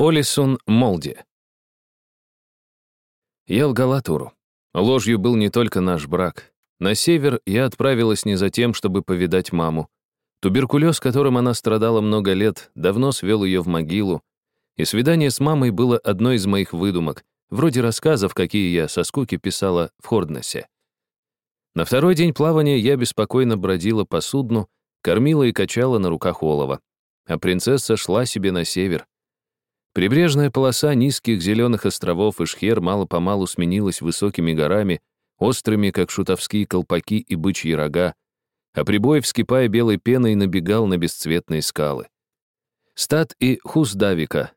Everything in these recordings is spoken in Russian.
Олисон Молди. Я лгала Туру. Ложью был не только наш брак. На север я отправилась не за тем, чтобы повидать маму. Туберкулез, которым она страдала много лет, давно свел ее в могилу, и свидание с мамой было одной из моих выдумок, вроде рассказов, какие я со скуки писала в Хорднессе. На второй день плавания я беспокойно бродила по судну, кормила и качала на руках олова, а принцесса шла себе на север, Прибрежная полоса низких зеленых островов Ишхер мало-помалу сменилась высокими горами, острыми, как шутовские колпаки и бычьи рога, а прибой, вскипая белой пеной, набегал на бесцветные скалы. Стат и Хуздавика.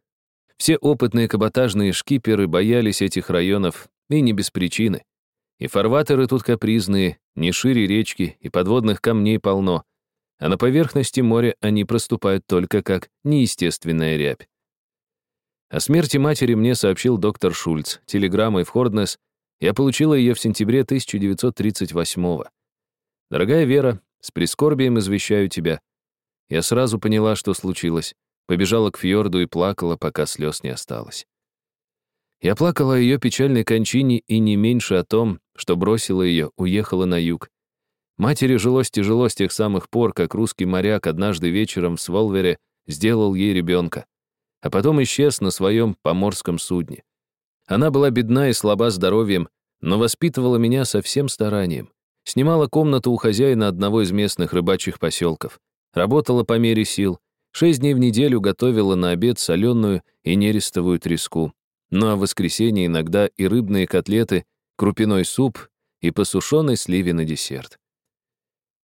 Все опытные каботажные шкиперы боялись этих районов, и не без причины. И фарватеры тут капризные, не шире речки, и подводных камней полно, а на поверхности моря они проступают только как неестественная рябь. О смерти матери мне сообщил доктор Шульц телеграммой в Хорднес. Я получила ее в сентябре 1938-го. «Дорогая Вера, с прискорбием извещаю тебя». Я сразу поняла, что случилось. Побежала к фьорду и плакала, пока слез не осталось. Я плакала о ее печальной кончине и не меньше о том, что бросила ее, уехала на юг. Матери жилось тяжело с тех самых пор, как русский моряк однажды вечером в Сволвере сделал ей ребенка а потом исчез на своем поморском судне. Она была бедна и слаба здоровьем, но воспитывала меня со всем старанием. Снимала комнату у хозяина одного из местных рыбачьих поселков. Работала по мере сил. Шесть дней в неделю готовила на обед соленую и нерестовую треску. Ну а в воскресенье иногда и рыбные котлеты, крупяной суп и посушенный сливе на десерт.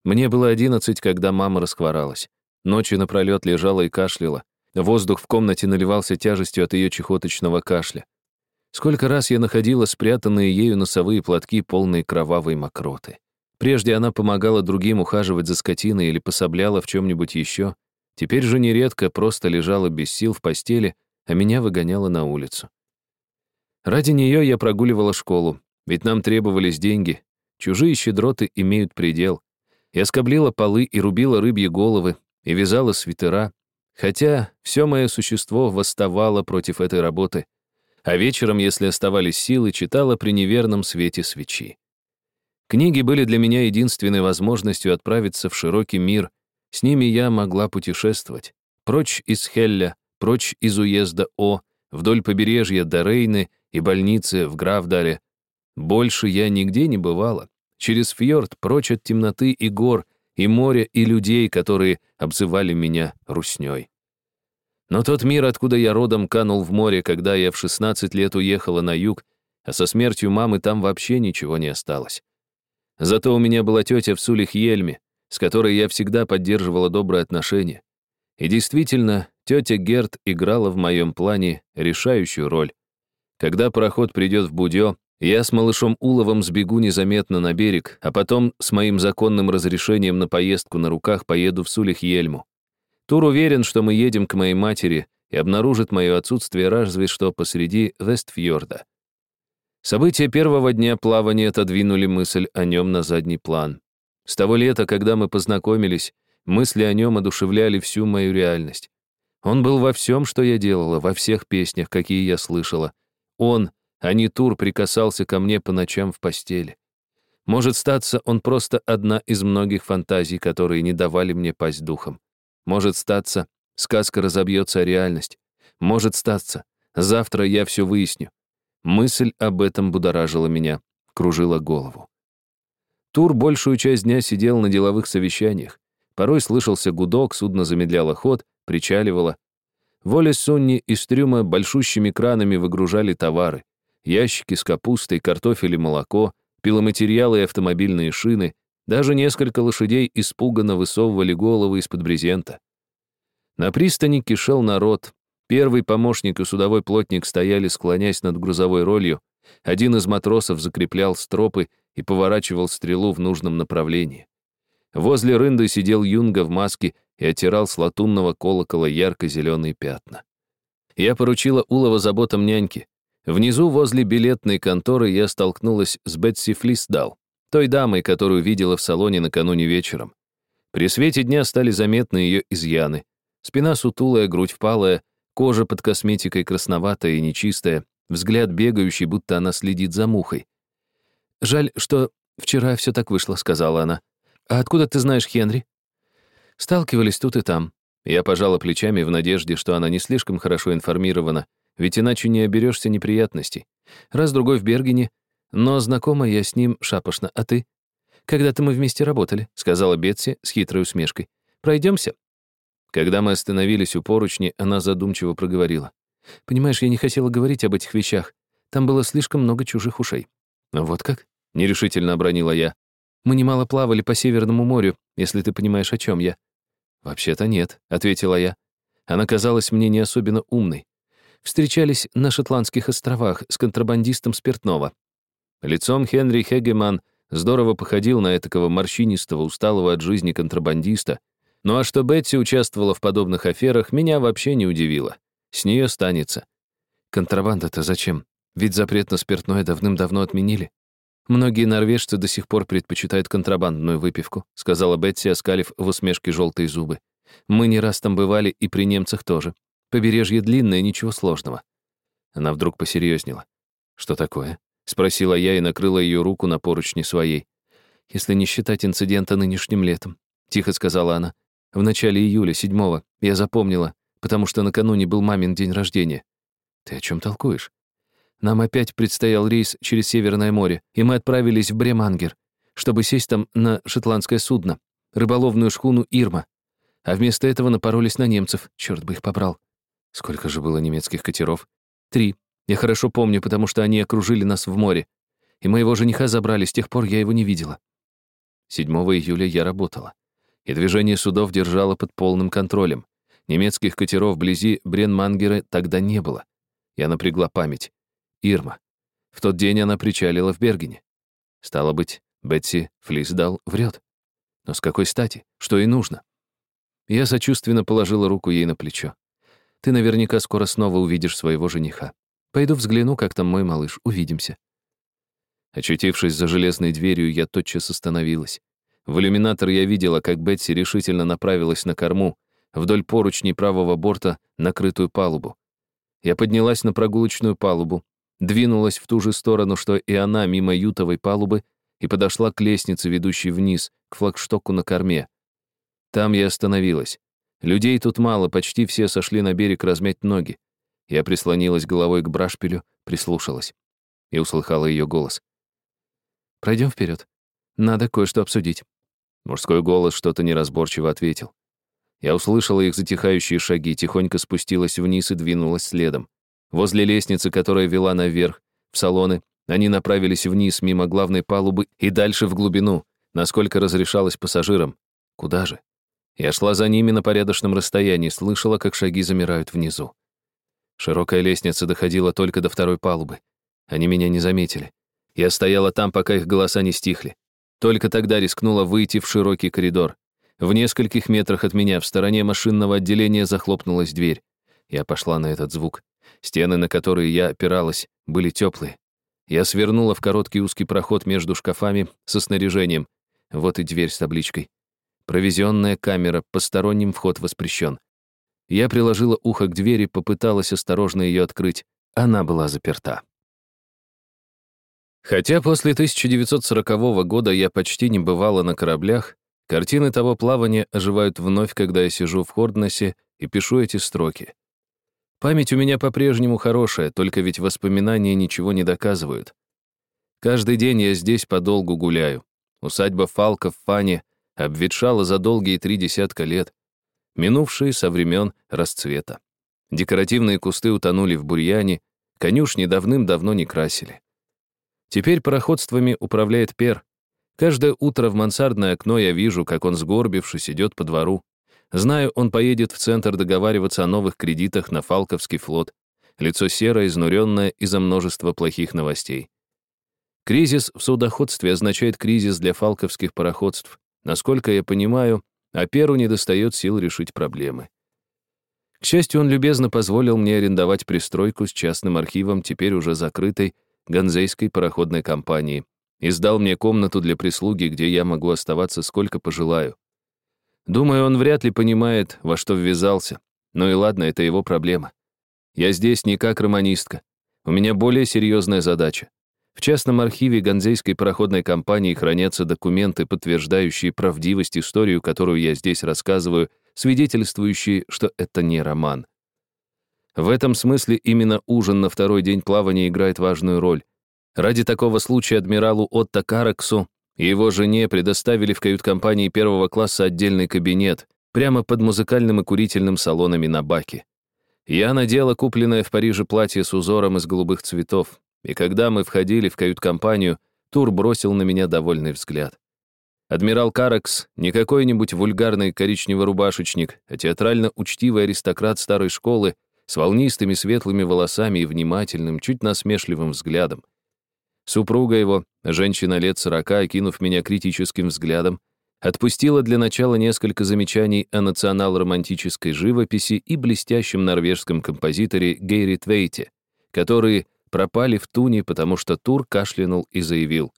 Мне было одиннадцать, когда мама расхворалась. Ночью напролет лежала и кашляла. Воздух в комнате наливался тяжестью от ее чехоточного кашля. Сколько раз я находила спрятанные ею носовые платки, полные кровавой мокроты. Прежде она помогала другим ухаживать за скотиной или пособляла в чем-нибудь еще. Теперь же нередко просто лежала без сил в постели, а меня выгоняла на улицу. Ради нее я прогуливала школу, ведь нам требовались деньги. Чужие щедроты имеют предел. Я скоблила полы и рубила рыбьи головы, и вязала свитера, Хотя все мое существо восставало против этой работы, а вечером, если оставались силы, читала при неверном свете свечи. Книги были для меня единственной возможностью отправиться в широкий мир. С ними я могла путешествовать. Прочь из Хелля, прочь из уезда О, вдоль побережья до Рейны и больницы в Гравдале. Больше я нигде не бывала. Через фьорд, прочь от темноты и гор — и море, и людей, которые обзывали меня руснёй. Но тот мир, откуда я родом, канул в море, когда я в 16 лет уехала на юг, а со смертью мамы там вообще ничего не осталось. Зато у меня была тетя в Сулих-Ельме, с которой я всегда поддерживала добрые отношения. И действительно, тетя Герт играла в моем плане решающую роль. Когда пароход придет в Будё, я с малышом Уловом сбегу незаметно на берег, а потом с моим законным разрешением на поездку на руках поеду в Сулих-Ельму. Тур уверен, что мы едем к моей матери и обнаружит мое отсутствие разве что посреди Вестфьорда. События первого дня плавания отодвинули мысль о нем на задний план. С того лета, когда мы познакомились, мысли о нем одушевляли всю мою реальность. Он был во всем, что я делала, во всех песнях, какие я слышала. Он а не Тур прикасался ко мне по ночам в постели. Может статься, он просто одна из многих фантазий, которые не давали мне пасть духом. Может статься, сказка разобьется о реальность. Может статься, завтра я все выясню. Мысль об этом будоражила меня, кружила голову. Тур большую часть дня сидел на деловых совещаниях. Порой слышался гудок, судно замедляло ход, причаливало. Воля Сунни из трюма большущими кранами выгружали товары ящики с капустой, картофель и молоко, пиломатериалы и автомобильные шины, даже несколько лошадей испуганно высовывали головы из-под брезента. На пристани кишел народ. Первый помощник и судовой плотник стояли, склонясь над грузовой ролью. Один из матросов закреплял стропы и поворачивал стрелу в нужном направлении. Возле рынды сидел юнга в маске и оттирал с латунного колокола ярко-зеленые пятна. Я поручила Улова заботам няньки. Внизу, возле билетной конторы, я столкнулась с Бетси Флисдал, той дамой, которую видела в салоне накануне вечером. При свете дня стали заметны ее изъяны. Спина сутулая, грудь впалая, Кожа под косметикой красноватая и нечистая, взгляд бегающий, будто она следит за мухой. «Жаль, что вчера все так вышло», — сказала она. «А откуда ты знаешь Хенри?» Сталкивались тут и там. Я пожала плечами в надежде, что она не слишком хорошо информирована, ведь иначе не оберешься неприятностей. Раз-другой в Бергене, но знакома я с ним шапошно. А ты? Когда-то мы вместе работали, сказала Бетси с хитрой усмешкой. Пройдемся? Когда мы остановились у поручни, она задумчиво проговорила. «Понимаешь, я не хотела говорить об этих вещах. Там было слишком много чужих ушей». «Вот как?» — нерешительно обронила я. «Мы немало плавали по Северному морю, если ты понимаешь, о чем я». «Вообще-то нет», — ответила я. Она казалась мне не особенно умной. Встречались на Шотландских островах с контрабандистом спиртного. Лицом Хенри Хегеман здорово походил на этакого морщинистого, усталого от жизни контрабандиста. Ну а что Бетти участвовала в подобных аферах, меня вообще не удивило. С нее станется. Контрабанда-то зачем? Ведь запрет на спиртное давным-давно отменили. Многие норвежцы до сих пор предпочитают контрабандную выпивку, сказала Бетти, оскалив в усмешке желтые зубы. Мы не раз там бывали и при немцах тоже. Побережье длинное, ничего сложного. Она вдруг посерьезнела. Что такое? Спросила я и накрыла ее руку на поручни своей. Если не считать инцидента нынешним летом. Тихо сказала она. В начале июля, седьмого. Я запомнила, потому что накануне был мамин день рождения. Ты о чем толкуешь? Нам опять предстоял рейс через Северное море, и мы отправились в Бремангер, чтобы сесть там на шотландское судно, рыболовную шхуну «Ирма». А вместо этого напоролись на немцев, черт бы их побрал. Сколько же было немецких катеров? Три. Я хорошо помню, потому что они окружили нас в море. И моего жениха забрали, с тех пор я его не видела. 7 июля я работала. И движение судов держало под полным контролем. Немецких катеров вблизи Бренмангера тогда не было. Я напрягла память. Ирма. В тот день она причалила в Бергене. Стало быть, Бетси Флисдал врет. Но с какой стати? Что ей нужно? Я сочувственно положила руку ей на плечо. Ты наверняка скоро снова увидишь своего жениха. Пойду взгляну, как там мой малыш. Увидимся. Очутившись за железной дверью, я тотчас остановилась. В иллюминатор я видела, как Бетси решительно направилась на корму, вдоль поручней правого борта, накрытую палубу. Я поднялась на прогулочную палубу, двинулась в ту же сторону, что и она, мимо ютовой палубы, и подошла к лестнице, ведущей вниз, к флагштоку на корме. Там я остановилась. Людей тут мало, почти все сошли на берег размять ноги. Я прислонилась головой к брашпилю, прислушалась. И услыхала ее голос. «Пройдем вперед. Надо кое-что обсудить». Мужской голос что-то неразборчиво ответил. Я услышала их затихающие шаги, тихонько спустилась вниз и двинулась следом. Возле лестницы, которая вела наверх, в салоны, они направились вниз, мимо главной палубы и дальше в глубину, насколько разрешалось пассажирам. Куда же? Я шла за ними на порядочном расстоянии, слышала, как шаги замирают внизу. Широкая лестница доходила только до второй палубы. Они меня не заметили. Я стояла там, пока их голоса не стихли. Только тогда рискнула выйти в широкий коридор. В нескольких метрах от меня, в стороне машинного отделения, захлопнулась дверь. Я пошла на этот звук. Стены, на которые я опиралась, были теплые. Я свернула в короткий узкий проход между шкафами со снаряжением. Вот и дверь с табличкой. Провизионная камера, посторонним вход воспрещен. Я приложила ухо к двери, попыталась осторожно ее открыть. Она была заперта. Хотя после 1940 года я почти не бывала на кораблях, картины того плавания оживают вновь, когда я сижу в Хорднессе и пишу эти строки. Память у меня по-прежнему хорошая, только ведь воспоминания ничего не доказывают. Каждый день я здесь подолгу гуляю. Усадьба Фалка в Фане обветшала за долгие три десятка лет минувшие со времен расцвета. Декоративные кусты утонули в бурьяне, конюшни давным-давно не красили. Теперь пароходствами управляет Пер. Каждое утро в мансардное окно я вижу, как он, сгорбившись, идет по двору. Знаю, он поедет в центр договариваться о новых кредитах на Фалковский флот. Лицо серое, изнуренное из-за множества плохих новостей. Кризис в судоходстве означает кризис для фалковских пароходств. Насколько я понимаю, а Перу недостает сил решить проблемы. К счастью, он любезно позволил мне арендовать пристройку с частным архивом, теперь уже закрытой, ганзейской пароходной компании, и сдал мне комнату для прислуги, где я могу оставаться сколько пожелаю. Думаю, он вряд ли понимает, во что ввязался. Ну и ладно, это его проблема. Я здесь не как романистка. У меня более серьезная задача. В частном архиве Ганзейской пароходной компании хранятся документы, подтверждающие правдивость историю, которую я здесь рассказываю, свидетельствующие, что это не роман. В этом смысле именно ужин на второй день плавания играет важную роль. Ради такого случая адмиралу Отто Караксу и его жене предоставили в кают-компании первого класса отдельный кабинет, прямо под музыкальным и курительным салонами на баке. Я надела купленное в Париже платье с узором из голубых цветов, и когда мы входили в кают-компанию, Тур бросил на меня довольный взгляд. Адмирал Каракс — не какой-нибудь вульгарный коричнево-рубашечник, а театрально-учтивый аристократ старой школы с волнистыми светлыми волосами и внимательным, чуть насмешливым взглядом. Супруга его, женщина лет сорока, окинув меня критическим взглядом, отпустила для начала несколько замечаний о национал-романтической живописи и блестящем норвежском композиторе Гейри Твейте, которые пропали в туне, потому что Тур кашлянул и заявил.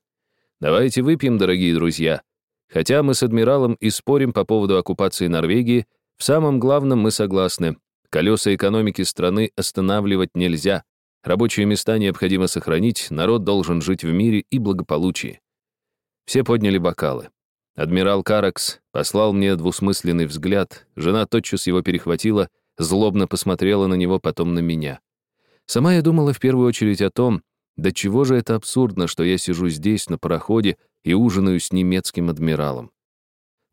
«Давайте выпьем, дорогие друзья. Хотя мы с адмиралом и спорим по поводу оккупации Норвегии, в самом главном мы согласны. Колеса экономики страны останавливать нельзя. Рабочие места необходимо сохранить, народ должен жить в мире и благополучии. Все подняли бокалы. Адмирал Каракс послал мне двусмысленный взгляд, жена тотчас его перехватила, злобно посмотрела на него, потом на меня. Сама я думала в первую очередь о том, до чего же это абсурдно, что я сижу здесь, на пароходе, и ужинаю с немецким адмиралом.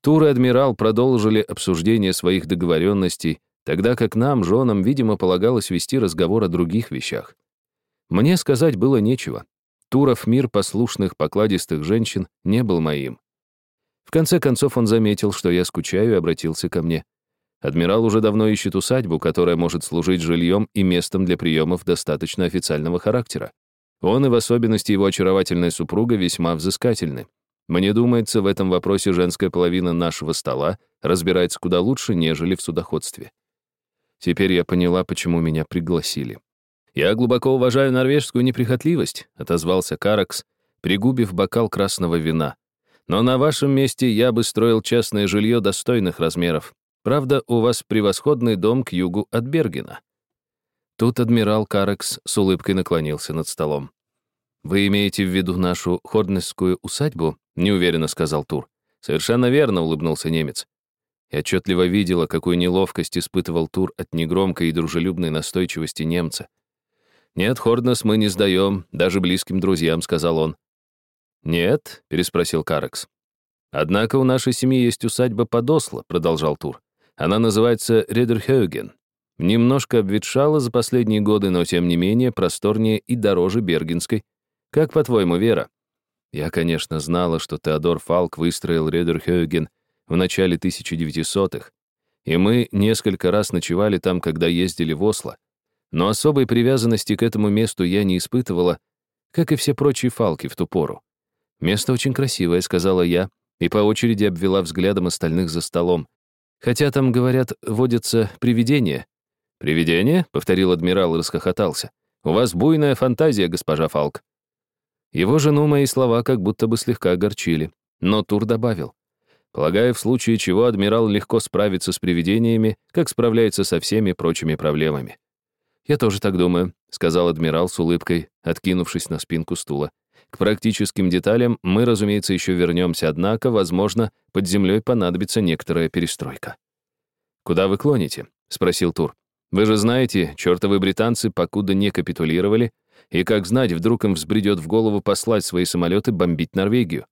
Тур и адмирал продолжили обсуждение своих договоренностей, тогда как нам, женам, видимо, полагалось вести разговор о других вещах. Мне сказать было нечего. Туров мир послушных, покладистых женщин не был моим. В конце концов он заметил, что я скучаю, и обратился ко мне. Адмирал уже давно ищет усадьбу, которая может служить жильем и местом для приемов достаточно официального характера. Он и в особенности его очаровательная супруга весьма взыскательны. Мне думается, в этом вопросе женская половина нашего стола разбирается куда лучше, нежели в судоходстве. Теперь я поняла, почему меня пригласили. «Я глубоко уважаю норвежскую неприхотливость», — отозвался Каракс, пригубив бокал красного вина. «Но на вашем месте я бы строил частное жилье достойных размеров. Правда, у вас превосходный дом к югу от Бергена». Тут адмирал Каракс с улыбкой наклонился над столом. «Вы имеете в виду нашу хорнесскую усадьбу?» — неуверенно сказал Тур. «Совершенно верно», — улыбнулся немец. Я отчетливо видела, какую неловкость испытывал Тур от негромкой и дружелюбной настойчивости немца. «Нет, Хорднес мы не сдаем, даже близким друзьям», — сказал он. «Нет?» — переспросил Карекс. «Однако у нашей семьи есть усадьба Подосла», — продолжал Тур. «Она называется Редерхёген. Немножко обветшала за последние годы, но тем не менее просторнее и дороже Бергенской. Как по-твоему, Вера?» Я, конечно, знала, что Теодор Фалк выстроил Редерхёген в начале 1900-х, и мы несколько раз ночевали там, когда ездили в Осло. Но особой привязанности к этому месту я не испытывала, как и все прочие фалки в ту пору. «Место очень красивое», — сказала я, и по очереди обвела взглядом остальных за столом. «Хотя там, говорят, водятся привидения». «Привидения?» — повторил адмирал и расхохотался. «У вас буйная фантазия, госпожа Фалк». Его жену мои слова как будто бы слегка огорчили, но Тур добавил. Полагаю, в случае чего адмирал легко справится с привидениями, как справляется со всеми прочими проблемами. «Я тоже так думаю», — сказал адмирал с улыбкой, откинувшись на спинку стула. «К практическим деталям мы, разумеется, еще вернемся, однако, возможно, под землей понадобится некоторая перестройка». «Куда вы клоните?» — спросил Тур. «Вы же знаете, чертовы британцы покуда не капитулировали, и, как знать, вдруг им взбредет в голову послать свои самолеты бомбить Норвегию.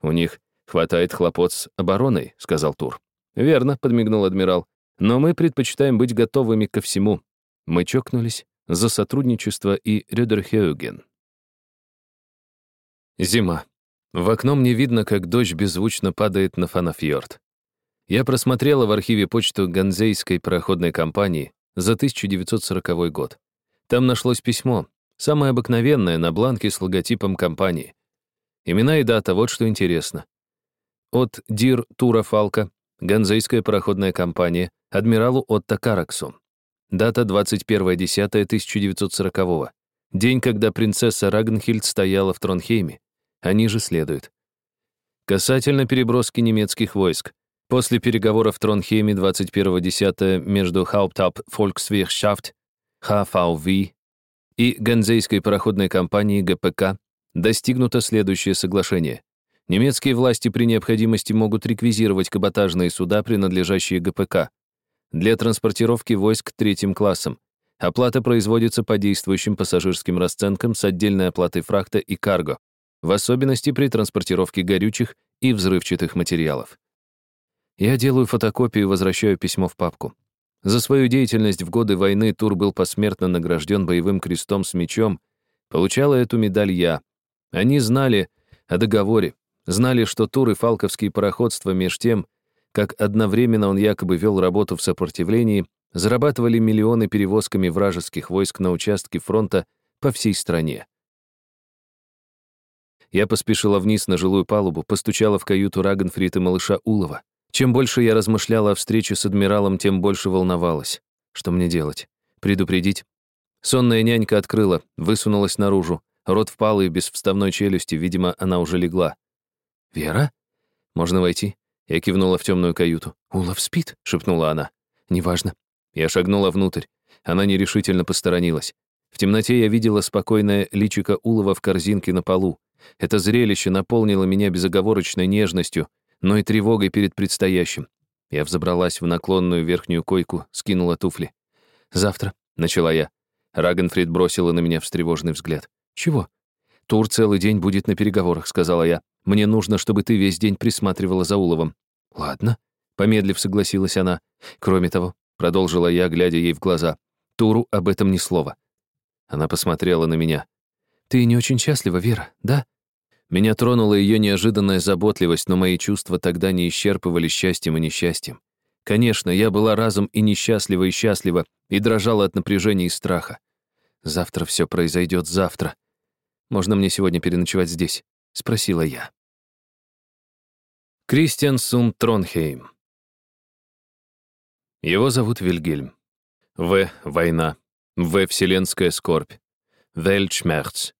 У них «Хватает хлопот с обороной», — сказал Тур. «Верно», — подмигнул адмирал. «Но мы предпочитаем быть готовыми ко всему». Мы чокнулись за сотрудничество и Рюдерхеуген. Зима. В окно мне видно, как дождь беззвучно падает на Фанафьорд. Я просмотрела в архиве почту Ганзейской пароходной компании за 1940 год. Там нашлось письмо, самое обыкновенное, на бланке с логотипом компании. Имена и дата, вот что интересно. От директора Фалка, Ганзейская пароходная компания, адмиралу Отто Караксу. Дата 21.10.1940 День, когда принцесса Рагнхильд стояла в Тронхейме. Они же следуют. Касательно переброски немецких войск. После переговоров в Тронхейме 21.10 между Hauptab Volkswirtschaft ХВВ и Ганзейской пароходной компании ГПК достигнуто следующее соглашение. Немецкие власти при необходимости могут реквизировать каботажные суда, принадлежащие ГПК, для транспортировки войск третьим классом. Оплата производится по действующим пассажирским расценкам с отдельной оплатой фрахта и карго, в особенности при транспортировке горючих и взрывчатых материалов. Я делаю фотокопию и возвращаю письмо в папку. За свою деятельность в годы войны Тур был посмертно награжден боевым крестом с мечом. Получала эту медаль я. Они знали о договоре, знали, что Тур и Фалковские пароходства меж тем, как одновременно он якобы вел работу в сопротивлении, зарабатывали миллионы перевозками вражеских войск на участки фронта по всей стране. Я поспешила вниз на жилую палубу, постучала в каюту Рагенфрид и малыша Улова. Чем больше я размышляла о встрече с адмиралом, тем больше волновалась. Что мне делать? Предупредить? Сонная нянька открыла, высунулась наружу. Рот впалый, без вставной челюсти, видимо, она уже легла. «Вера? Можно войти?» Я кивнула в темную каюту. «Улов спит?» — шепнула она. «Неважно». Я шагнула внутрь. Она нерешительно посторонилась. В темноте я видела спокойное личико Улова в корзинке на полу. Это зрелище наполнило меня безоговорочной нежностью, но и тревогой перед предстоящим. Я взобралась в наклонную верхнюю койку, скинула туфли. «Завтра», — начала я. Рагенфрид бросила на меня встревоженный взгляд. «Чего?» «Тур целый день будет на переговорах», — сказала я. «Мне нужно, чтобы ты весь день присматривала за Уловом». «Ладно», — помедлив согласилась она. «Кроме того», — продолжила я, глядя ей в глаза, «Туру об этом ни слова». Она посмотрела на меня. «Ты не очень счастлива, Вера, да?» Меня тронула ее неожиданная заботливость, но мои чувства тогда не исчерпывали счастьем и несчастьем. Конечно, я была разом и несчастлива, и счастлива, и дрожала от напряжения и страха. Завтра все произойдет завтра. Можно мне сегодня переночевать здесь? Спросила я. Кристиан Сун Тронхейм. Его зовут Вильгельм. В. Война. В. Вселенская скорбь. Вельчмерц.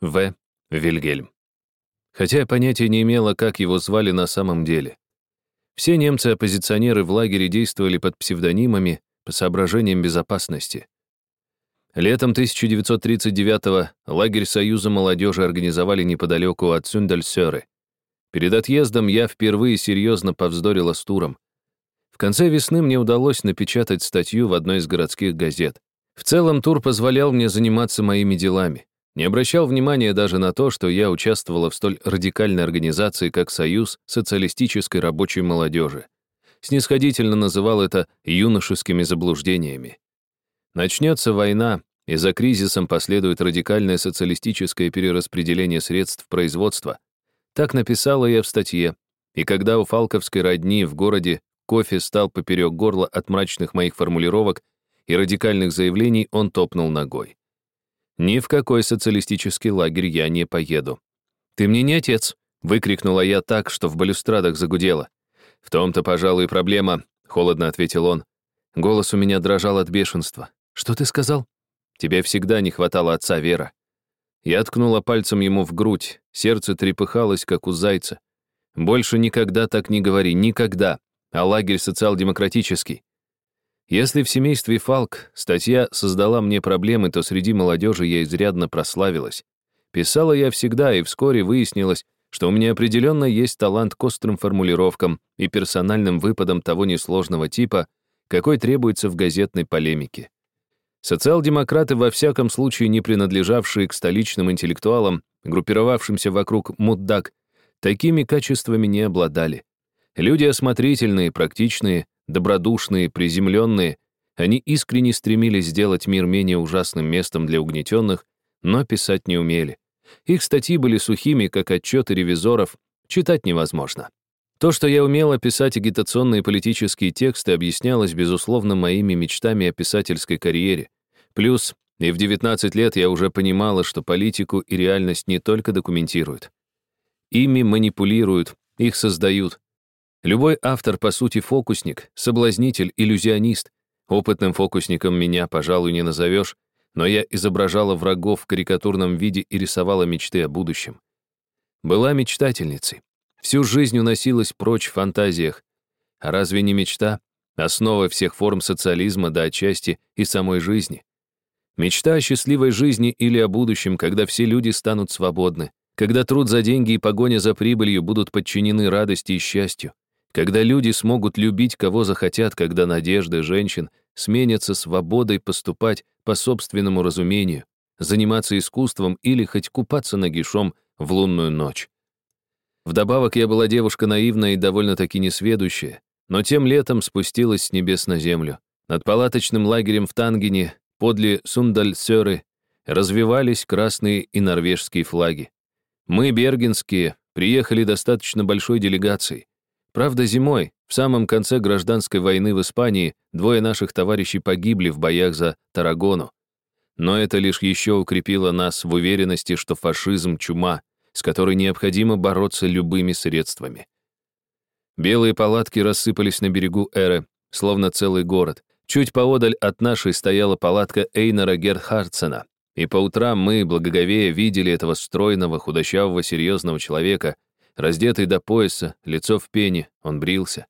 В. Вильгельм хотя понятия не имела, как его звали на самом деле. Все немцы-оппозиционеры в лагере действовали под псевдонимами по соображениям безопасности. Летом 1939-го лагерь Союза молодежи организовали неподалеку от Сюндальсёры. Перед отъездом я впервые серьезно повздорила с Туром. В конце весны мне удалось напечатать статью в одной из городских газет. В целом Тур позволял мне заниматься моими делами. Не обращал внимания даже на то, что я участвовала в столь радикальной организации, как Союз социалистической рабочей молодежи. Снисходительно называл это юношескими заблуждениями. Начнется война, и за кризисом последует радикальное социалистическое перераспределение средств производства. Так написала я в статье. И когда у Фалковской родни в городе кофе стал поперек горла от мрачных моих формулировок и радикальных заявлений, он топнул ногой. Ни в какой социалистический лагерь я не поеду. «Ты мне не отец!» — выкрикнула я так, что в балюстрадах загудело. «В том-то, пожалуй, проблема», — холодно ответил он. Голос у меня дрожал от бешенства. «Что ты сказал?» «Тебе всегда не хватало отца, Вера». Я ткнула пальцем ему в грудь, сердце трепыхалось, как у зайца. «Больше никогда так не говори, никогда. А лагерь социал-демократический. Если в семействе Фалк статья создала мне проблемы, то среди молодежи я изрядно прославилась. Писала я всегда, и вскоре выяснилось, что у меня определенно есть талант к острым формулировкам и персональным выпадам того несложного типа, какой требуется в газетной полемике. Социал-демократы, во всяком случае не принадлежавшие к столичным интеллектуалам, группировавшимся вокруг Муддак, такими качествами не обладали. Люди осмотрительные, практичные, добродушные, приземленные, они искренне стремились сделать мир менее ужасным местом для угнетенных, но писать не умели. Их статьи были сухими, как отчеты ревизоров, читать невозможно. То, что я умела писать агитационные политические тексты, объяснялось, безусловно, моими мечтами о писательской карьере. Плюс, и в 19 лет я уже понимала, что политику и реальность не только документируют. Ими манипулируют, их создают, Любой автор, по сути, фокусник, соблазнитель, иллюзионист. Опытным фокусником меня, пожалуй, не назовешь, но я изображала врагов в карикатурном виде и рисовала мечты о будущем. Была мечтательницей. Всю жизнь уносилась прочь в фантазиях. А разве не мечта — основа всех форм социализма, да отчасти и самой жизни? Мечта о счастливой жизни или о будущем, когда все люди станут свободны, когда труд за деньги и погоня за прибылью будут подчинены радости и счастью, когда люди смогут любить кого захотят, когда надежды женщин сменятся свободой поступать по собственному разумению, заниматься искусством или хоть купаться нагишом в лунную ночь. Вдобавок я была девушка наивная и довольно-таки несведущая, но тем летом спустилась с небес на землю. Над палаточным лагерем в Тангене, подле Сундальсёры, развивались красные и норвежские флаги. Мы, бергенские, приехали достаточно большой делегацией. Правда, зимой, в самом конце гражданской войны в Испании, двое наших товарищей погибли в боях за Тарагону. Но это лишь еще укрепило нас в уверенности, что фашизм — чума, с которой необходимо бороться любыми средствами. Белые палатки рассыпались на берегу Эры, словно целый город. Чуть поодаль от нашей стояла палатка Эйнера Герхардсена, и по утрам мы, благоговея, видели этого стройного, худощавого, серьезного человека, раздетый до пояса, лицо в пене, он брился.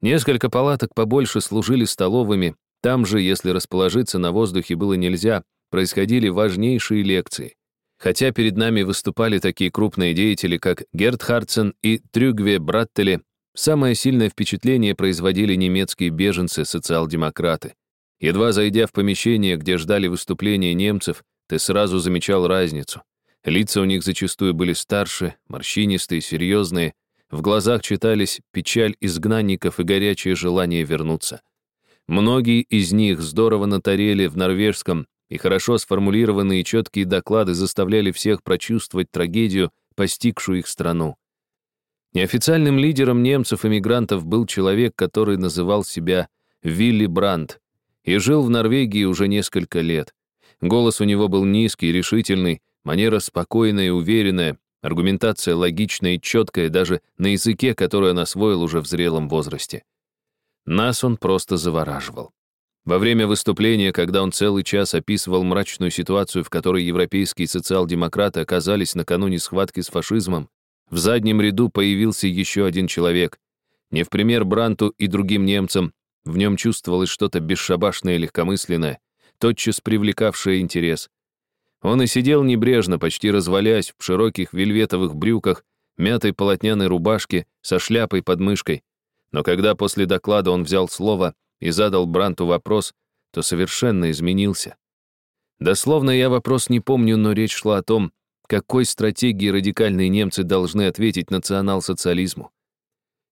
Несколько палаток побольше служили столовыми, там же, если расположиться на воздухе было нельзя, происходили важнейшие лекции. Хотя перед нами выступали такие крупные деятели, как Герт Харцен и Трюгве Браттеле, самое сильное впечатление производили немецкие беженцы-социал-демократы. Едва зайдя в помещение, где ждали выступления немцев, ты сразу замечал разницу. Лица у них зачастую были старше, морщинистые, серьезные. В глазах читались печаль изгнанников и горячее желание вернуться. Многие из них здорово натарели в норвежском, и хорошо сформулированные четкие доклады заставляли всех прочувствовать трагедию, постигшую их страну. Неофициальным лидером немцев-эмигрантов был человек, который называл себя Вилли Брандт и жил в Норвегии уже несколько лет. Голос у него был низкий, решительный, манера спокойная и уверенная, аргументация логичная и четкая даже на языке, который он освоил уже в зрелом возрасте. Нас он просто завораживал. Во время выступления, когда он целый час описывал мрачную ситуацию, в которой европейские социал-демократы оказались накануне схватки с фашизмом, в заднем ряду появился еще один человек. Не в пример Бранту и другим немцам, в нем чувствовалось что-то бесшабашное и легкомысленное, тотчас привлекавшее интерес. Он и сидел небрежно, почти развалясь в широких вельветовых брюках, мятой полотняной рубашке со шляпой под мышкой. Но когда после доклада он взял слово — и задал Бранту вопрос, то совершенно изменился. Дословно я вопрос не помню, но речь шла о том, какой стратегии радикальные немцы должны ответить национал-социализму.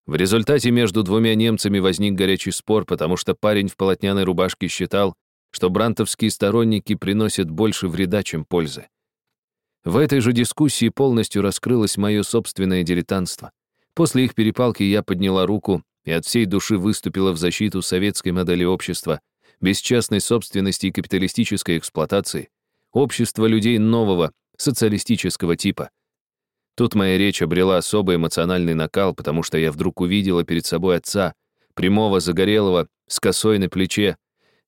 В результате между двумя немцами возник горячий спор, потому что парень в полотняной рубашке считал, что брантовские сторонники приносят больше вреда, чем пользы. В этой же дискуссии полностью раскрылось мое собственное дилетантство. После их перепалки я подняла руку и от всей души выступила в защиту советской модели общества, без частной собственности и капиталистической эксплуатации, общества людей нового, социалистического типа. Тут моя речь обрела особый эмоциональный накал, потому что я вдруг увидела перед собой отца, прямого, загорелого, с косой на плече.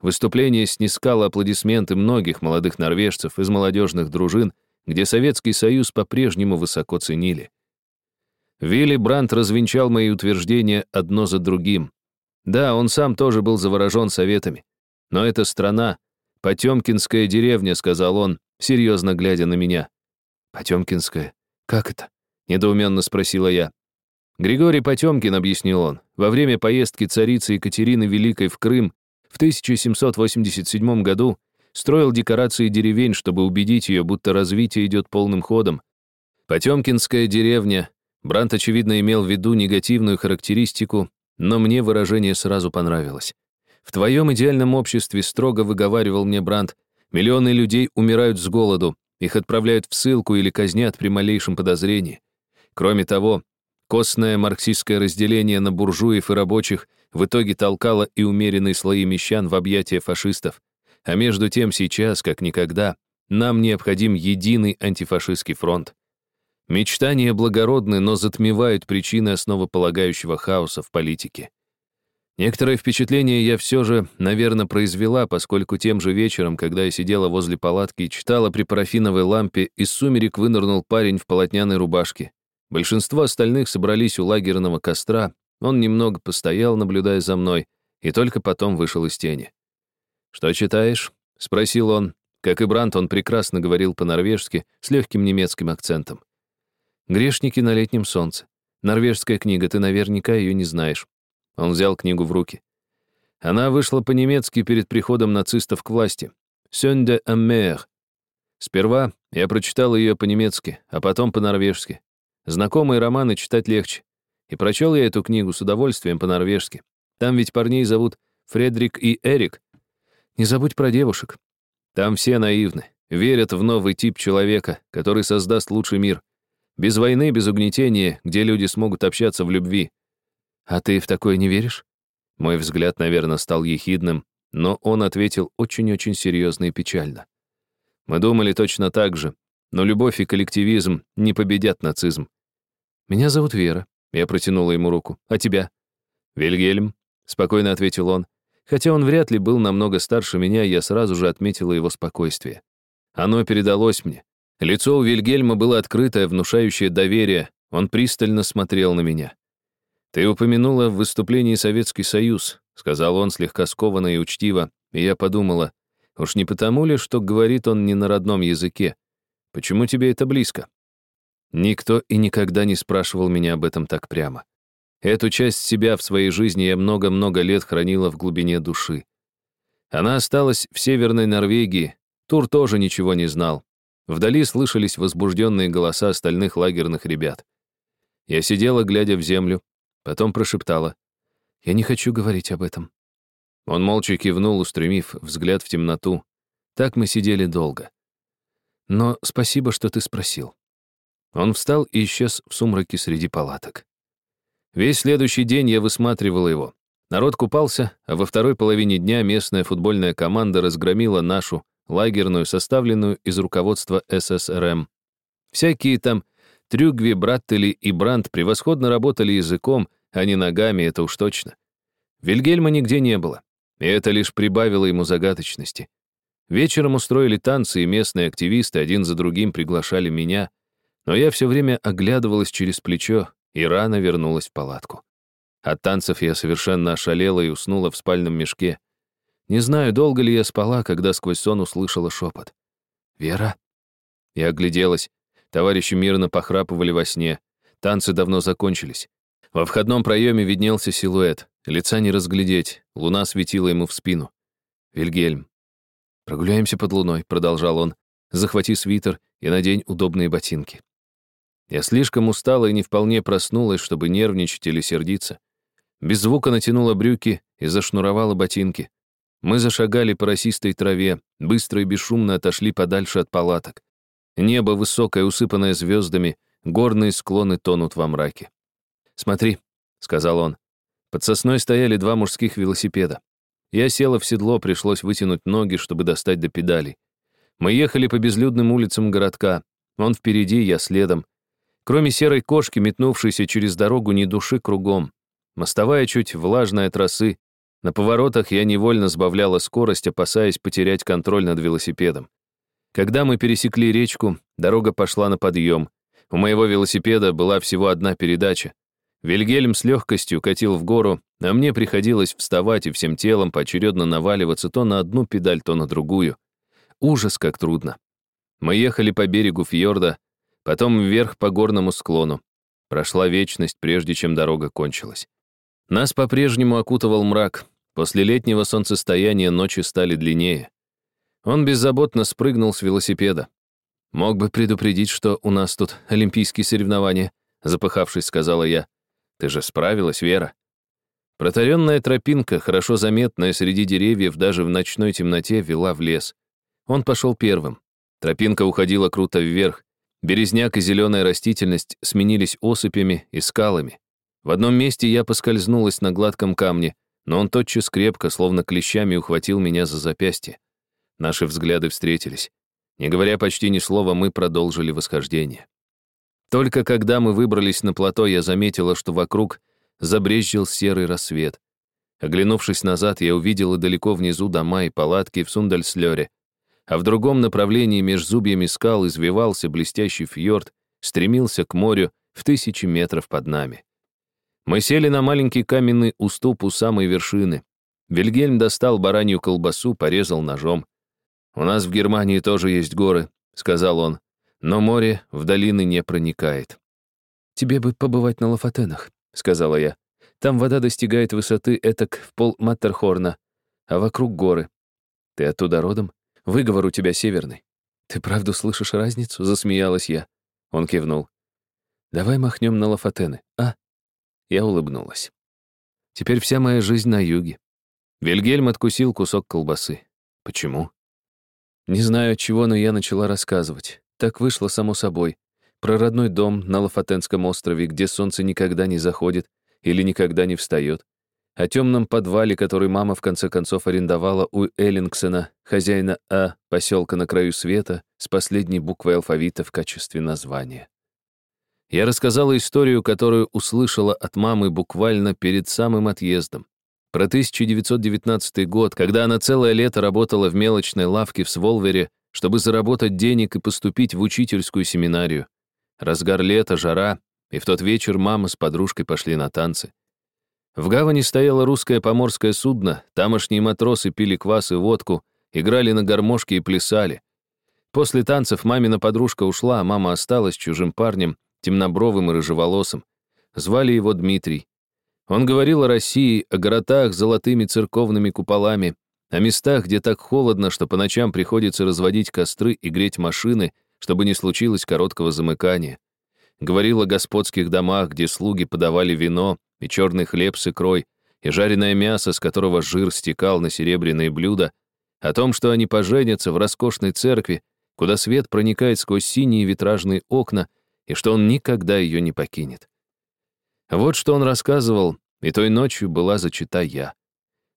Выступление снискало аплодисменты многих молодых норвежцев из молодежных дружин, где Советский Союз по-прежнему высоко ценили. Вилли Брандт развенчал мои утверждения одно за другим. Да, он сам тоже был заворожен советами. Но эта страна — Потемкинская деревня, сказал он, серьезно глядя на меня. Потемкинская? Как это? Недоуменно спросила я. Григорий Потемкин, объяснил он, во время поездки царицы Екатерины Великой в Крым в 1787 году строил декорации деревень, чтобы убедить ее, будто развитие идет полным ходом. Потемкинская деревня Брант, очевидно, имел в виду негативную характеристику, но мне выражение сразу понравилось. В твоем идеальном обществе строго выговаривал мне Брант, миллионы людей умирают с голоду, их отправляют в ссылку или казнят при малейшем подозрении. Кроме того, костное марксистское разделение на буржуев и рабочих в итоге толкало и умеренные слои мещан в объятия фашистов. А между тем сейчас, как никогда, нам необходим единый антифашистский фронт. Мечтания благородны, но затмевают причины основополагающего хаоса в политике. Некоторое впечатление я все же, наверное, произвела, поскольку тем же вечером, когда я сидела возле палатки и читала при парафиновой лампе, из сумерек вынырнул парень в полотняной рубашке. Большинство остальных собрались у лагерного костра, он немного постоял, наблюдая за мной, и только потом вышел из тени. «Что читаешь?» — спросил он. Как и Брант, он прекрасно говорил по-норвежски с легким немецким акцентом. «Грешники на летнем солнце. Норвежская книга, ты наверняка ее не знаешь». Он взял книгу в руки. Она вышла по-немецки перед приходом нацистов к власти. «Сёнде Аммер». Сперва я прочитал ее по-немецки, а потом по-норвежски. Знакомые романы читать легче. И прочел я эту книгу с удовольствием по-норвежски. Там ведь парней зовут Фредерик и Эрик. Не забудь про девушек. Там все наивны, верят в новый тип человека, который создаст лучший мир. Без войны, без угнетения, где люди смогут общаться в любви. А ты в такое не веришь? Мой взгляд, наверное, стал ехидным, но он ответил очень-очень серьезно и печально. Мы думали точно так же, но любовь и коллективизм не победят нацизм. Меня зовут Вера. Я протянула ему руку. А тебя? Вильгельм, спокойно ответил он. Хотя он вряд ли был намного старше меня, я сразу же отметила его спокойствие. Оно передалось мне. Лицо у Вильгельма было открытое, внушающее доверие. Он пристально смотрел на меня. «Ты упомянула в выступлении Советский Союз», — сказал он слегка скованно и учтиво, и я подумала, уж не потому ли, что говорит он не на родном языке? Почему тебе это близко? Никто и никогда не спрашивал меня об этом так прямо. Эту часть себя в своей жизни я много-много лет хранила в глубине души. Она осталась в Северной Норвегии, Тур тоже ничего не знал. Вдали слышались возбужденные голоса остальных лагерных ребят. Я сидела, глядя в землю, потом прошептала. «Я не хочу говорить об этом». Он молча кивнул, устремив взгляд в темноту. Так мы сидели долго. «Но спасибо, что ты спросил». Он встал и исчез в сумраке среди палаток. Весь следующий день я высматривал его. Народ купался, а во второй половине дня местная футбольная команда разгромила нашу, лагерную, составленную из руководства ССРМ. Всякие там Трюгви, Браттели и Брандт превосходно работали языком, а не ногами, это уж точно. Вильгельма нигде не было, и это лишь прибавило ему загадочности. Вечером устроили танцы, и местные активисты один за другим приглашали меня, но я все время оглядывалась через плечо, и рано вернулась в палатку. От танцев я совершенно ошалела и уснула в спальном мешке. Не знаю, долго ли я спала, когда сквозь сон услышала шепот. «Вера?» Я огляделась. Товарищи мирно похрапывали во сне. Танцы давно закончились. Во входном проеме виднелся силуэт. Лица не разглядеть. Луна светила ему в спину. «Вильгельм». «Прогуляемся под луной», — продолжал он. «Захвати свитер и надень удобные ботинки». Я слишком устала и не вполне проснулась, чтобы нервничать или сердиться. Без звука натянула брюки и зашнуровала ботинки. Мы зашагали по росистой траве, быстро и бесшумно отошли подальше от палаток. Небо высокое, усыпанное звездами, горные склоны тонут во мраке. «Смотри», — сказал он. Под сосной стояли два мужских велосипеда. Я села в седло, пришлось вытянуть ноги, чтобы достать до педалей. Мы ехали по безлюдным улицам городка. Он впереди, я следом. Кроме серой кошки, метнувшейся через дорогу, ни души кругом. Мостовая чуть влажная от росы. На поворотах я невольно сбавляла скорость, опасаясь потерять контроль над велосипедом. Когда мы пересекли речку, дорога пошла на подъем. У моего велосипеда была всего одна передача. Вильгельм с легкостью катил в гору, а мне приходилось вставать и всем телом поочередно наваливаться то на одну педаль, то на другую. Ужас, как трудно. Мы ехали по берегу фьорда, потом вверх по горному склону. Прошла вечность, прежде чем дорога кончилась. Нас по-прежнему окутывал мрак. После летнего солнцестояния ночи стали длиннее. Он беззаботно спрыгнул с велосипеда. «Мог бы предупредить, что у нас тут олимпийские соревнования», запыхавшись, сказала я. «Ты же справилась, Вера». Протаренная тропинка, хорошо заметная среди деревьев даже в ночной темноте, вела в лес. Он пошел первым. Тропинка уходила круто вверх, Березняк и зеленая растительность сменились осыпями и скалами. В одном месте я поскользнулась на гладком камне, но он тотчас крепко, словно клещами, ухватил меня за запястье. Наши взгляды встретились. Не говоря почти ни слова, мы продолжили восхождение. Только когда мы выбрались на плато, я заметила, что вокруг забрезжил серый рассвет. Оглянувшись назад, я увидела далеко внизу дома и палатки в Сундальслёре, а в другом направлении меж зубьями скал извивался блестящий фьорд, стремился к морю в тысячи метров под нами. Мы сели на маленький каменный уступ у самой вершины. Вильгельм достал баранью колбасу, порезал ножом. «У нас в Германии тоже есть горы», — сказал он, «но море в долины не проникает». «Тебе бы побывать на Лафатенах», — сказала я. «Там вода достигает высоты этак в пол Маттерхорна, а вокруг горы. Ты оттуда родом? Выговор у тебя северный». «Ты правду слышишь разницу?» — засмеялась я. Он кивнул. «Давай махнем на Лафатены, а?» Я улыбнулась. Теперь вся моя жизнь на юге. Вильгельм откусил кусок колбасы. Почему? Не знаю от чего, но я начала рассказывать. Так вышло само собой. Про родной дом на Лафатенском острове, где солнце никогда не заходит или никогда не встает. О темном подвале, который мама в конце концов арендовала у Эллингсона, хозяина А, поселка на краю света, с последней буквой алфавита в качестве названия. Я рассказала историю, которую услышала от мамы буквально перед самым отъездом. Про 1919 год, когда она целое лето работала в мелочной лавке в Сволвере, чтобы заработать денег и поступить в учительскую семинарию. Разгар лета, жара, и в тот вечер мама с подружкой пошли на танцы. В гавани стояло русское поморское судно, тамошние матросы пили квас и водку, играли на гармошке и плясали. После танцев мамина подружка ушла, а мама осталась чужим парнем, темнобровым и рыжеволосым. Звали его Дмитрий. Он говорил о России, о городах с золотыми церковными куполами, о местах, где так холодно, что по ночам приходится разводить костры и греть машины, чтобы не случилось короткого замыкания. Говорил о господских домах, где слуги подавали вино и черный хлеб с икрой, и жареное мясо, с которого жир стекал на серебряные блюда, о том, что они поженятся в роскошной церкви, куда свет проникает сквозь синие витражные окна, и что он никогда ее не покинет. Вот что он рассказывал, и той ночью была зачита я.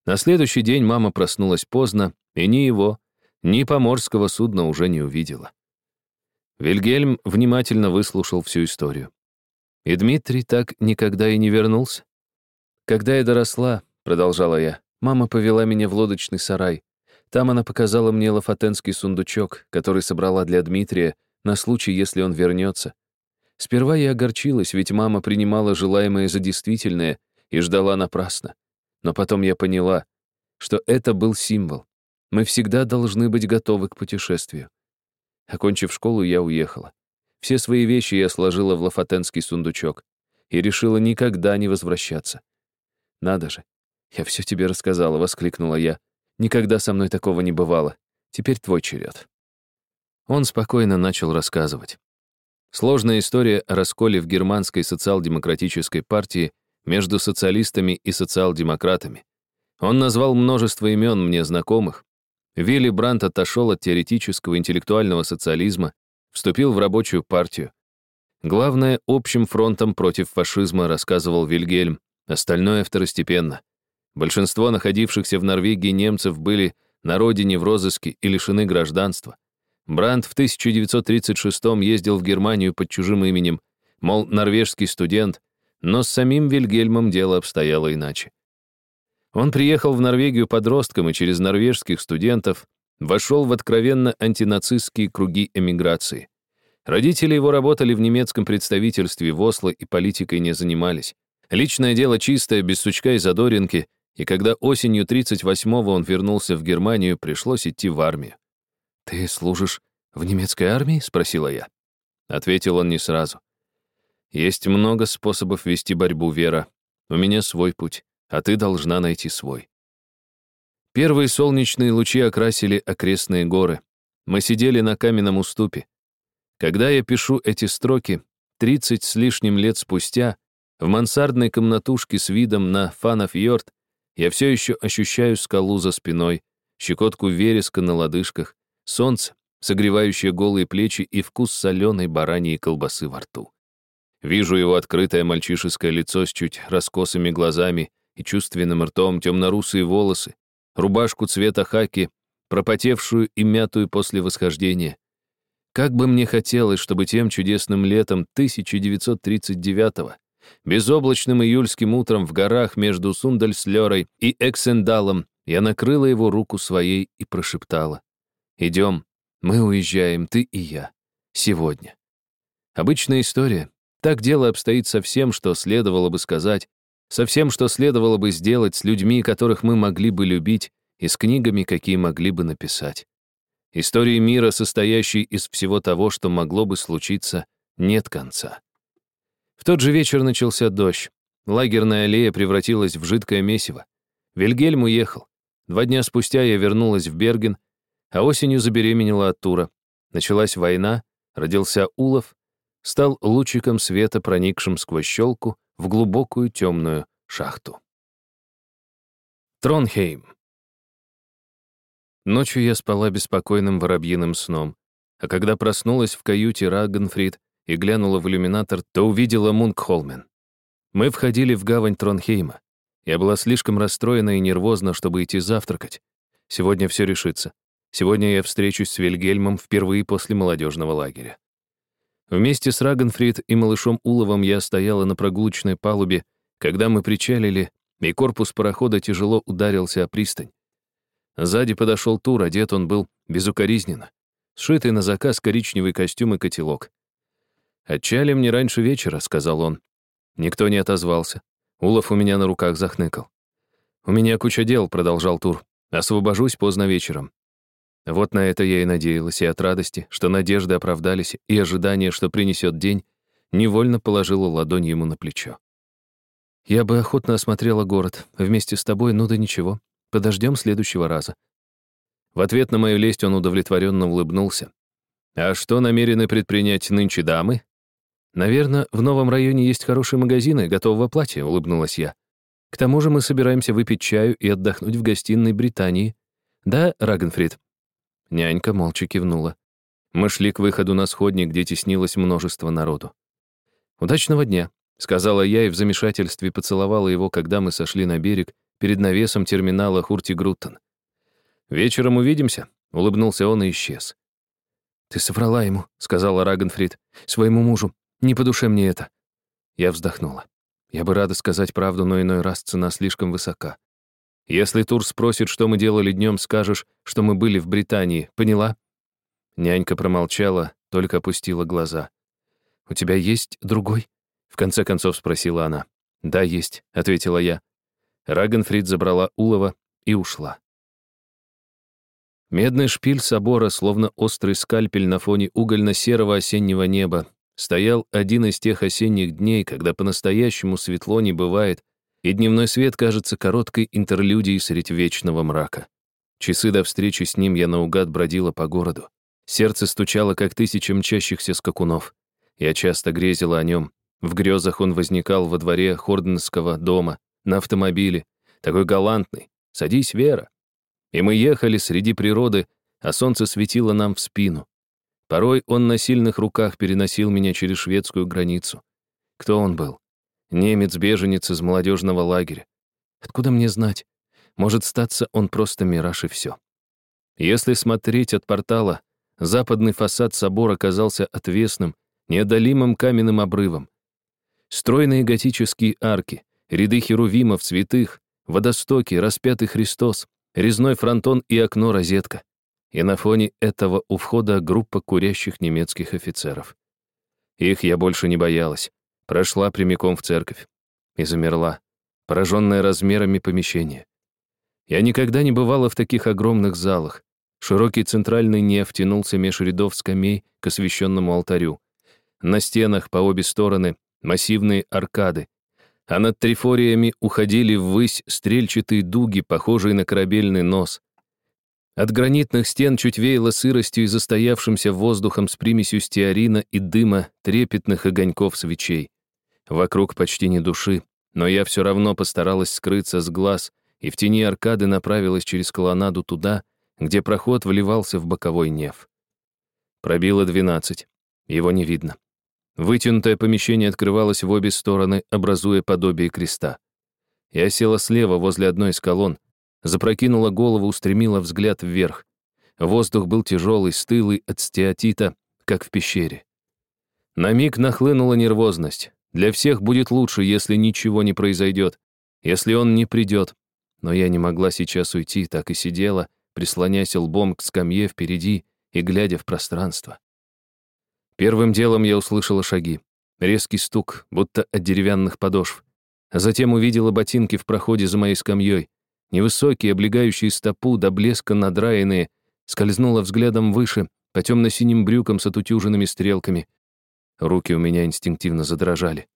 На следующий день мама проснулась поздно, и ни его, ни поморского судна уже не увидела. Вильгельм внимательно выслушал всю историю. И Дмитрий так никогда и не вернулся. «Когда я доросла», — продолжала я, — «мама повела меня в лодочный сарай. Там она показала мне лафатенский сундучок, который собрала для Дмитрия на случай, если он вернется. Сперва я огорчилась, ведь мама принимала желаемое за действительное и ждала напрасно. Но потом я поняла, что это был символ. Мы всегда должны быть готовы к путешествию. Окончив школу, я уехала. Все свои вещи я сложила в лафатенский сундучок и решила никогда не возвращаться. «Надо же, я все тебе рассказала», — воскликнула я. «Никогда со мной такого не бывало. Теперь твой черед». Он спокойно начал рассказывать. Сложная история о расколе в германской социал-демократической партии между социалистами и социал-демократами. Он назвал множество имен мне знакомых. Вилли Брандт отошел от теоретического интеллектуального социализма, вступил в рабочую партию. Главное, общим фронтом против фашизма рассказывал Вильгельм, остальное второстепенно. Большинство находившихся в Норвегии немцев были на родине в розыске и лишены гражданства. Брандт в 1936 ездил в Германию под чужим именем, мол, норвежский студент, но с самим Вильгельмом дело обстояло иначе. Он приехал в Норвегию подростком и через норвежских студентов вошел в откровенно антинацистские круги эмиграции. Родители его работали в немецком представительстве в Осло и политикой не занимались. Личное дело чистое, без сучка и задоринки, и когда осенью 38-го он вернулся в Германию, пришлось идти в армию. «Ты служишь в немецкой армии?» — спросила я. Ответил он не сразу. «Есть много способов вести борьбу, Вера. У меня свой путь, а ты должна найти свой». Первые солнечные лучи окрасили окрестные горы. Мы сидели на каменном уступе. Когда я пишу эти строки, 30 с лишним лет спустя, в мансардной комнатушке с видом на Фанафьорд, я все еще ощущаю скалу за спиной, щекотку вереска на лодыжках, солнце, согревающее голые плечи и вкус соленой бараньей колбасы во рту. Вижу его открытое мальчишеское лицо с чуть раскосыми глазами и чувственным ртом, темно-русые волосы, рубашку цвета хаки, пропотевшую и мятую после восхождения. Как бы мне хотелось, чтобы тем чудесным летом 1939-го, безоблачным июльским утром в горах между Сундальслёрой и Эксендалом я накрыла его руку своей и прошептала. Идем, мы уезжаем, ты и я. Сегодня. Обычная история. Так дело обстоит со всем, что следовало бы сказать, со всем, что следовало бы сделать с людьми, которых мы могли бы любить, и с книгами, какие могли бы написать. Истории мира, состоящей из всего того, что могло бы случиться, нет конца. В тот же вечер начался дождь. Лагерная аллея превратилась в жидкое месиво. Вильгельм уехал. Два дня спустя я вернулась в Берген, а осенью забеременела от Тура. Началась война, родился Улов, стал лучиком света, проникшим сквозь щелку в глубокую темную шахту. Тронхейм. Ночью я спала беспокойным воробьиным сном, а когда проснулась в каюте Рагенфрид и глянула в иллюминатор, то увидела Мункхолмен. Мы входили в гавань Тронхейма. Я была слишком расстроена и нервозна, чтобы идти завтракать. Сегодня все решится. Сегодня я встречусь с Вильгельмом впервые после молодежного лагеря. Вместе с Рагенфрид и малышом Уловом я стояла на прогулочной палубе, когда мы причалили, и корпус парохода тяжело ударился о пристань. Сзади подошел Тур, одет он был безукоризненно. Сшитый на заказ коричневый костюм и котелок. «Отчалим не раньше вечера», — сказал он. Никто не отозвался. Улов у меня на руках захныкал. «У меня куча дел», — продолжал Тур. «Освобожусь поздно вечером». Вот на это я и надеялась, и от радости, что надежды оправдались, и ожидание, что принесет день, невольно положила ладонь ему на плечо. «Я бы охотно осмотрела город. Вместе с тобой, ну да ничего. Подождем следующего раза». В ответ на мою лесть он удовлетворенно улыбнулся. «А что намерены предпринять нынче дамы?» «Наверное, в новом районе есть хорошие магазины готового платья», — улыбнулась я. «К тому же мы собираемся выпить чаю и отдохнуть в гостиной Британии. Да, Рагенфрид?» Нянька молча кивнула. Мы шли к выходу на сходник, где теснилось множество народу. «Удачного дня», — сказала я и в замешательстве поцеловала его, когда мы сошли на берег перед навесом терминала Хурти-Груттон. «Вечером увидимся», — улыбнулся он и исчез. «Ты соврала ему», — сказала Рагенфрид, — «своему мужу. Не по душе мне это». Я вздохнула. Я бы рада сказать правду, но иной раз цена слишком высока. Если Тур спросит, что мы делали днем, скажешь, что мы были в Британии. Поняла? Нянька промолчала, только опустила глаза. «У тебя есть другой?» В конце концов спросила она. «Да, есть», — ответила я. Рагенфрид забрала Улова и ушла. Медный шпиль собора, словно острый скальпель на фоне угольно-серого осеннего неба, Стоял один из тех осенних дней, когда по-настоящему светло не бывает, и дневной свет кажется короткой интерлюдией средь вечного мрака. Часы до встречи с ним я наугад бродила по городу. Сердце стучало, как тысяча мчащихся скакунов. Я часто грезила о нем. В грезах он возникал во дворе Хорденского дома, на автомобиле, такой галантный. «Садись, Вера». И мы ехали среди природы, а солнце светило нам в спину. Порой он на сильных руках переносил меня через шведскую границу. Кто он был? Немец-беженец из молодежного лагеря. Откуда мне знать? Может, статься он просто мираж и все. Если смотреть от портала, западный фасад собора казался отвесным, неодолимым каменным обрывом. Стройные готические арки, ряды херувимов, святых, водостоки, распятый Христос, резной фронтон и окно-розетка и на фоне этого у входа группа курящих немецких офицеров. Их я больше не боялась. Прошла прямиком в церковь и замерла, пораженная размерами помещения. Я никогда не бывала в таких огромных залах. Широкий центральный неф тянулся меж рядов скамей к освященному алтарю. На стенах по обе стороны массивные аркады, а над трифориями уходили ввысь стрельчатые дуги, похожие на корабельный нос, от гранитных стен чуть веяло сыростью и застоявшимся воздухом с примесью стеарина и дыма трепетных огоньков свечей. Вокруг почти ни души, но я все равно постаралась скрыться с глаз и в тени аркады направилась через колоннаду туда, где проход вливался в боковой неф. Пробило двенадцать. Его не видно. Вытянутое помещение открывалось в обе стороны, образуя подобие креста. Я села слева возле одной из колонн, Запрокинула голову, устремила взгляд вверх. Воздух был тяжелый, стылый от стеатита, как в пещере. На миг нахлынула нервозность. Для всех будет лучше, если ничего не произойдет, если он не придет. Но я не могла сейчас уйти, так и сидела, прислонясь лбом к скамье впереди и глядя в пространство. Первым делом я услышала шаги. Резкий стук, будто от деревянных подошв. А затем увидела ботинки в проходе за моей скамьей. Невысокие, облегающие стопу, до блеска надраенные, скользнула взглядом выше, по темно-синим брюкам с отутюженными стрелками. Руки у меня инстинктивно задрожали.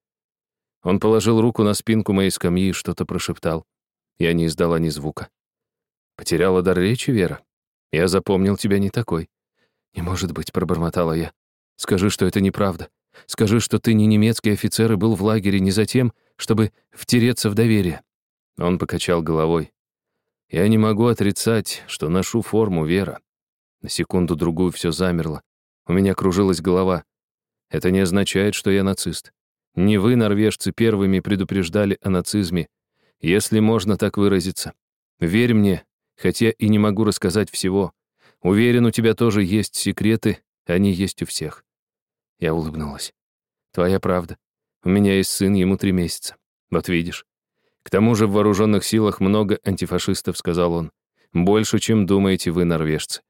Он положил руку на спинку моей скамьи и что-то прошептал. Я не издала ни звука. Потеряла дар речи, Вера? Я запомнил тебя не такой. Не может быть, пробормотала я. Скажи, что это неправда. Скажи, что ты не немецкий офицер и был в лагере не за тем, чтобы втереться в доверие. Он покачал головой. Я не могу отрицать, что ношу форму, Вера. На секунду-другую все замерло. У меня кружилась голова. Это не означает, что я нацист. Не вы, норвежцы, первыми предупреждали о нацизме, если можно так выразиться. Верь мне, хотя и не могу рассказать всего. Уверен, у тебя тоже есть секреты, они есть у всех. Я улыбнулась. Твоя правда. У меня есть сын, ему три месяца. Вот видишь. К тому же в вооруженных силах много антифашистов, сказал он. Больше, чем думаете вы, норвежцы.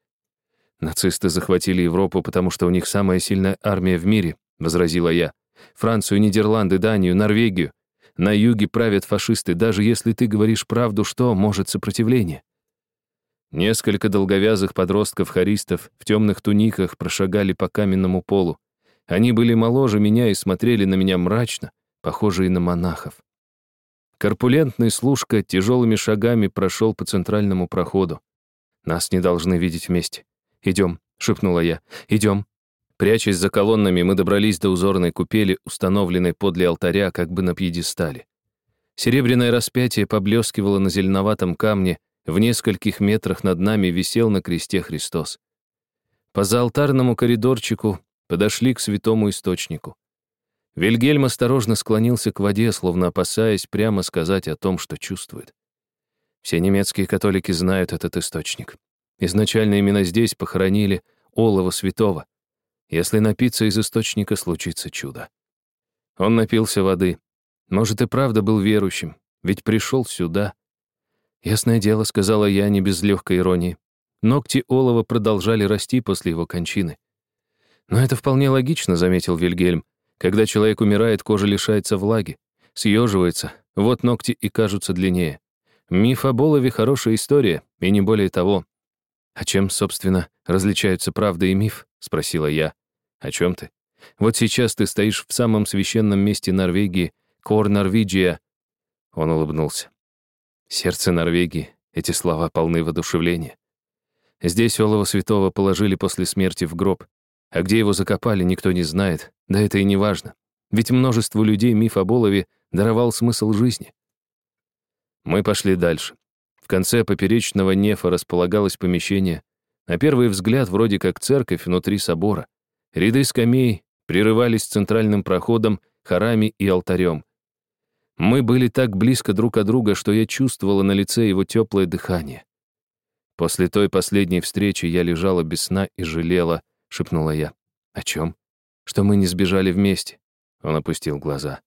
Нацисты захватили Европу, потому что у них самая сильная армия в мире, возразила я. Францию, Нидерланды, Данию, Норвегию. На юге правят фашисты, даже если ты говоришь правду, что может сопротивление? Несколько долговязых подростков-харистов в темных туниках прошагали по каменному полу. Они были моложе меня и смотрели на меня мрачно, похожие на монахов. Корпулентный служка тяжелыми шагами прошел по центральному проходу. Нас не должны видеть вместе. «Идем», — шепнула я. «Идем». Прячась за колоннами, мы добрались до узорной купели, установленной подле алтаря, как бы на пьедестале. Серебряное распятие поблескивало на зеленоватом камне, в нескольких метрах над нами висел на кресте Христос. По заалтарному коридорчику подошли к святому источнику. Вильгельм осторожно склонился к воде, словно опасаясь прямо сказать о том, что чувствует. Все немецкие католики знают этот источник. Изначально именно здесь похоронили олово святого. Если напиться из источника, случится чудо. Он напился воды. Может, и правда был верующим, ведь пришел сюда, «Ясное дело», — сказала я не без легкой иронии. Ногти олова продолжали расти после его кончины. «Но это вполне логично», — заметил Вильгельм. «Когда человек умирает, кожа лишается влаги, съеживается, вот ногти и кажутся длиннее. Миф о Болове — хорошая история, и не более того». «А чем, собственно, различаются правда и миф?» — спросила я. «О чем ты? Вот сейчас ты стоишь в самом священном месте Норвегии, Кор Норвигия». Он улыбнулся. Сердце Норвегии, эти слова полны воодушевления. Здесь олово святого положили после смерти в гроб, а где его закопали, никто не знает, да это и не важно. Ведь множеству людей миф об олове даровал смысл жизни. Мы пошли дальше. В конце поперечного нефа располагалось помещение, на первый взгляд вроде как церковь внутри собора. Ряды скамей прерывались центральным проходом, хорами и алтарем. Мы были так близко друг от друга, что я чувствовала на лице его теплое дыхание. После той последней встречи я лежала без сна и жалела, шепнула я. О чем? Что мы не сбежали вместе. Он опустил глаза.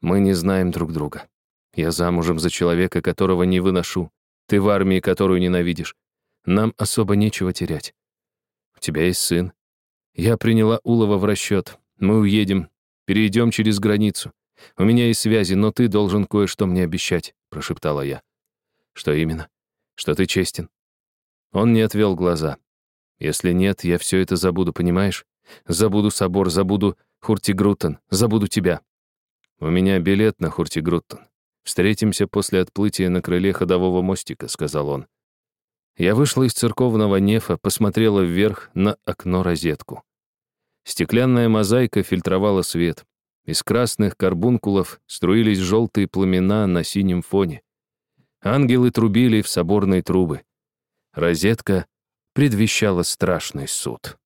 Мы не знаем друг друга. Я замужем за человека, которого не выношу. Ты в армии, которую ненавидишь. Нам особо нечего терять. У тебя есть сын. Я приняла Улова в расчет. Мы уедем, перейдем через границу. «У меня есть связи, но ты должен кое-что мне обещать», — прошептала я. «Что именно? Что ты честен?» Он не отвел глаза. «Если нет, я все это забуду, понимаешь? Забуду собор, забуду Хуртигруттен, забуду тебя. У меня билет на Хуртигруттен. Встретимся после отплытия на крыле ходового мостика», — сказал он. Я вышла из церковного нефа, посмотрела вверх на окно-розетку. Стеклянная мозаика фильтровала свет. Из красных карбункулов струились желтые пламена на синем фоне. Ангелы трубили в соборные трубы. Розетка предвещала страшный суд.